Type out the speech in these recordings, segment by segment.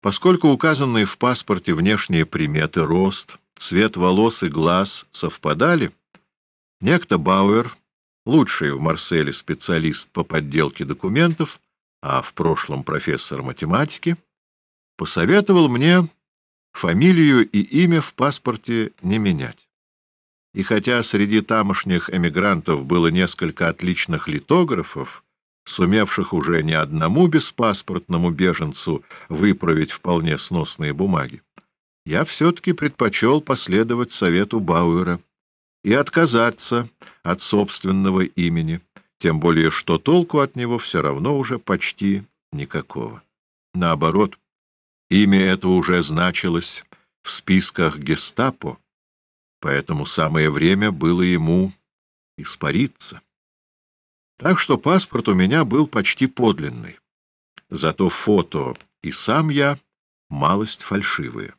Поскольку указанные в паспорте внешние приметы, рост, цвет волос и глаз совпадали, некто Бауэр, лучший в Марселе специалист по подделке документов, а в прошлом профессор математики, посоветовал мне фамилию и имя в паспорте не менять. И хотя среди тамошних эмигрантов было несколько отличных литографов, сумевших уже не одному беспаспортному беженцу выправить вполне сносные бумаги, я все-таки предпочел последовать совету Бауэра и отказаться от собственного имени, тем более что толку от него все равно уже почти никакого. Наоборот, имя это уже значилось в списках гестапо, поэтому самое время было ему испариться. Так что паспорт у меня был почти подлинный, зато фото и сам я малость фальшивые.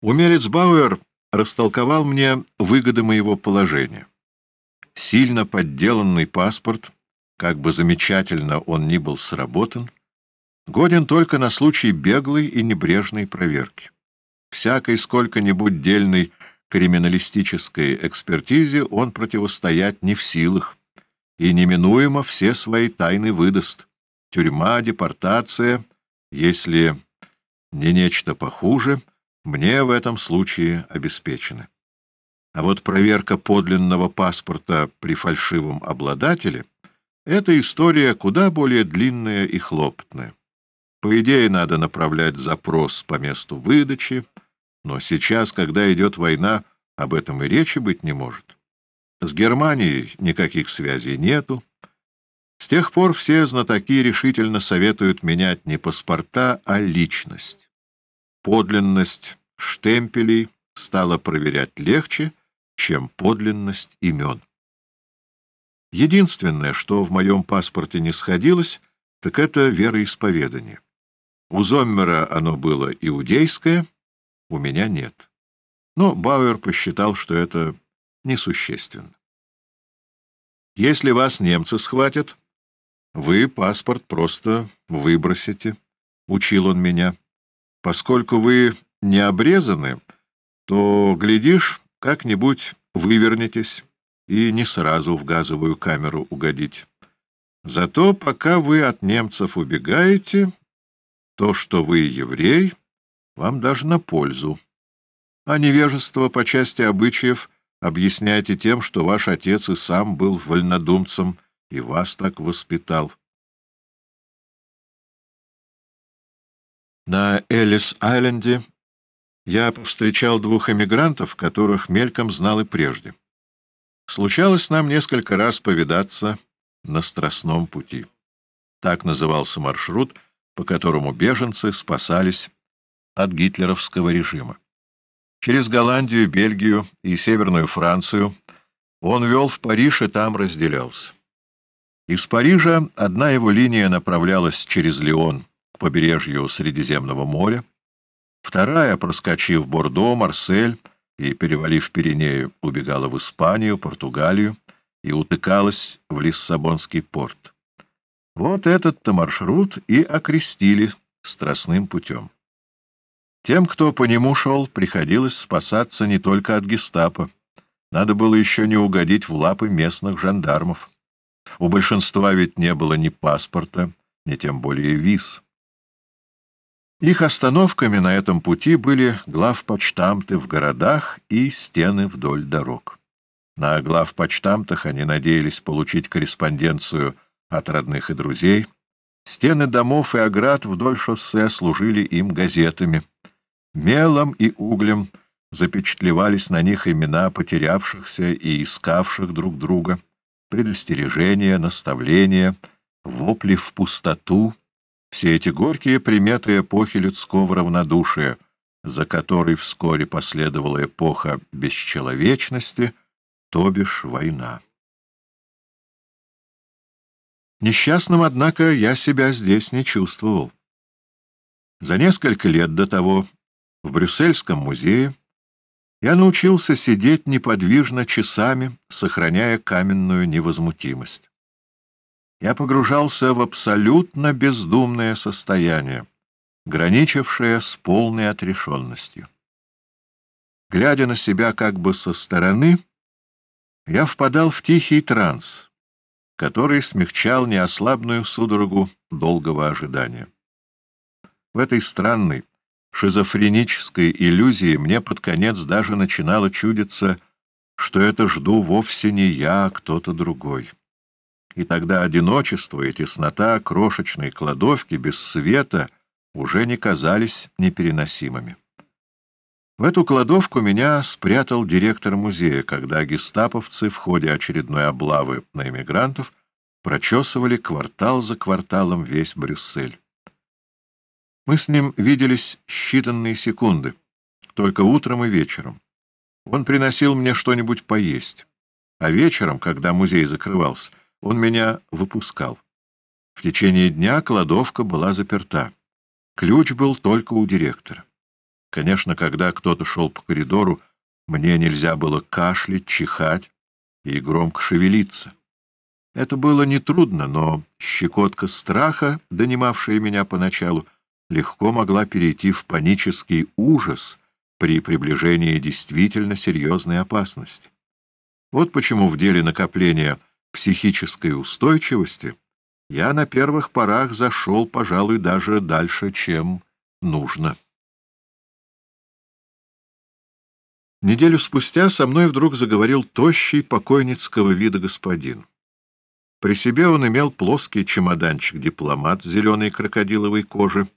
Умелец Бауэр растолковал мне выгоды моего положения. Сильно подделанный паспорт, как бы замечательно он ни был сработан, годен только на случай беглой и небрежной проверки. Всякой сколько-нибудь дельной криминалистической экспертизе он противостоять не в силах, и неминуемо все свои тайны выдаст. Тюрьма, депортация, если не нечто похуже, мне в этом случае обеспечены. А вот проверка подлинного паспорта при фальшивом обладателе — это история куда более длинная и хлопотная. По идее, надо направлять запрос по месту выдачи, но сейчас, когда идет война, об этом и речи быть не может. С Германией никаких связей нету. С тех пор все знатоки решительно советуют менять не паспорта, а личность. Подлинность штемпелей стало проверять легче, чем подлинность имен. Единственное, что в моем паспорте не сходилось, так это вероисповедание. У Зоммера оно было иудейское, у меня нет. Но Бауэр посчитал, что это несущественно. Если вас немцы схватят, вы паспорт просто выбросите, — учил он меня. Поскольку вы не обрезаны, то, глядишь, как-нибудь вывернетесь и не сразу в газовую камеру угодить. Зато пока вы от немцев убегаете, то, что вы еврей, вам даже на пользу. А невежество по части обычаев объясняйте тем, что ваш отец и сам был вольнодумцем и вас так воспитал. На Эллис-Айленде я повстречал двух эмигрантов, которых мельком знал и прежде. Случалось нам несколько раз повидаться на Страстном пути. Так назывался маршрут — по которому беженцы спасались от гитлеровского режима. Через Голландию, Бельгию и Северную Францию он вел в Париж и там разделялся. Из Парижа одна его линия направлялась через Лион к побережью Средиземного моря, вторая, проскочив Бордо, Марсель и перевалив Пиренею, убегала в Испанию, Португалию и утыкалась в Лиссабонский порт. Вот этот-то маршрут и окрестили Страстным путем. Тем, кто по нему шел, приходилось спасаться не только от гестапо. Надо было еще не угодить в лапы местных жандармов. У большинства ведь не было ни паспорта, ни тем более виз. Их остановками на этом пути были главпочтамты в городах и стены вдоль дорог. На главпочтамтах они надеялись получить корреспонденцию от родных и друзей. Стены домов и оград вдоль шоссе служили им газетами. Мелом и углем запечатлевались на них имена потерявшихся и искавших друг друга, предостережения, наставления, вопли в пустоту, все эти горькие приметы эпохи людского равнодушия, за которой вскоре последовала эпоха бесчеловечности, то бишь война. Несчастным, однако, я себя здесь не чувствовал. За несколько лет до того в Брюссельском музее я научился сидеть неподвижно часами, сохраняя каменную невозмутимость. Я погружался в абсолютно бездумное состояние, граничившая с полной отрешенностью. Глядя на себя как бы со стороны, я впадал в тихий транс, который смягчал неослабную судорогу долгого ожидания. В этой странной, шизофренической иллюзии мне под конец даже начинало чудиться, что это жду вовсе не я, а кто-то другой. И тогда одиночество и теснота крошечной кладовки без света уже не казались непереносимыми. В эту кладовку меня спрятал директор музея, когда гестаповцы в ходе очередной облавы на эмигрантов прочесывали квартал за кварталом весь Брюссель. Мы с ним виделись считанные секунды, только утром и вечером. Он приносил мне что-нибудь поесть, а вечером, когда музей закрывался, он меня выпускал. В течение дня кладовка была заперта. Ключ был только у директора. Конечно, когда кто-то шел по коридору, мне нельзя было кашлять, чихать и громко шевелиться. Это было нетрудно, но щекотка страха, донимавшая меня поначалу, легко могла перейти в панический ужас при приближении действительно серьезной опасности. Вот почему в деле накопления психической устойчивости я на первых порах зашел, пожалуй, даже дальше, чем нужно. Неделю спустя со мной вдруг заговорил тощий покойницкого вида господин. При себе он имел плоский чемоданчик-дипломат зеленой крокодиловой кожи,